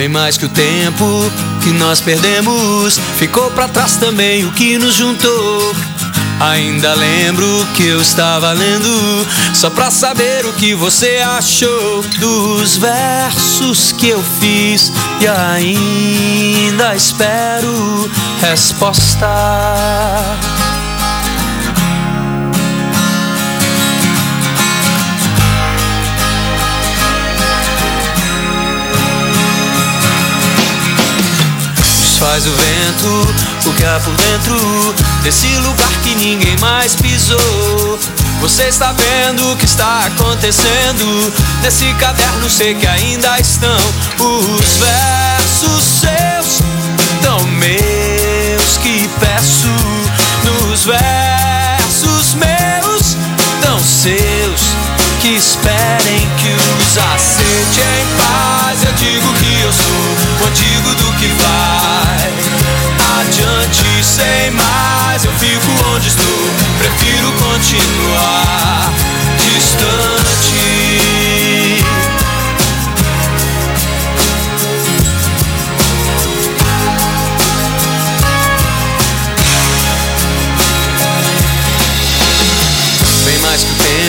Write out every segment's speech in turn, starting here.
Bem mais que o tempo que nós perdemos, ficou para trás também o que nos juntou. Ainda lembro que eu estava lendo só pra saber o que você achou dos versos que eu fiz e ainda espero resposta. Faz o vento, há por dentro desse lugar que ninguém mais pisou. Você está vendo o que está acontecendo nesse caderno? Sei que ainda estão os versos seus, tão meus que peço nos versos meus, tão seus que esperem que os aceite em paz. Eu digo que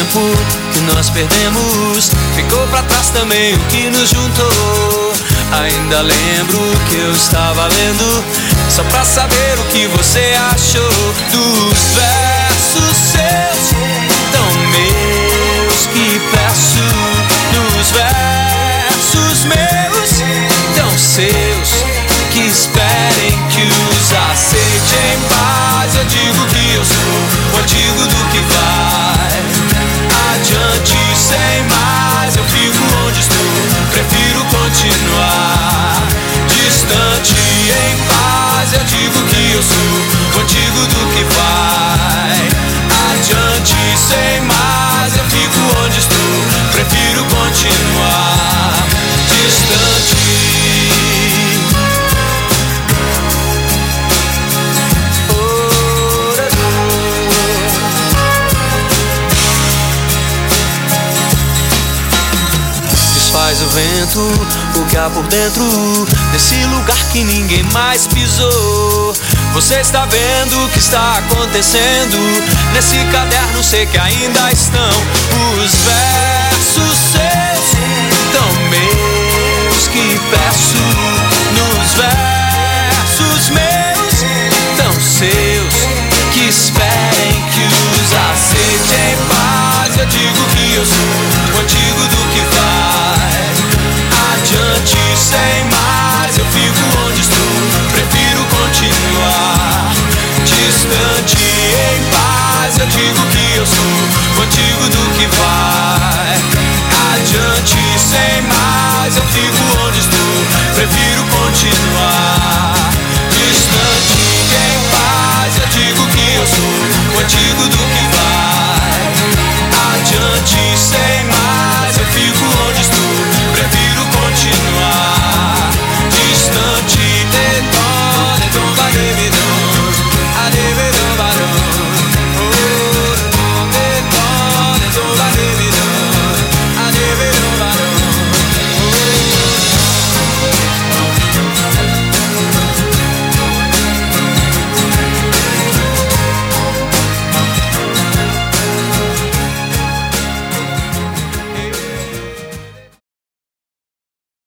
tempo que nós perdemos. Ficou para trás também o que nos juntou. Ainda lembro que eu estava lendo, só pra saber o que você achou dos versos seus, tão meus que peço, dos versos meus, tão seus, que esperem que os aceite em paz. Eu digo que eu sou eu sou o antigo do que vai vento, o que há por dentro desse lugar que ninguém mais pisou. Você está vendo o que está acontecendo nesse caderno? Sei que ainda estão os versos seus, tão digo que eu sou o antigo do que vai adiante sem mais. Eu fico onde estou, prefiro continuar distante em paz. Eu digo que eu sou o antigo do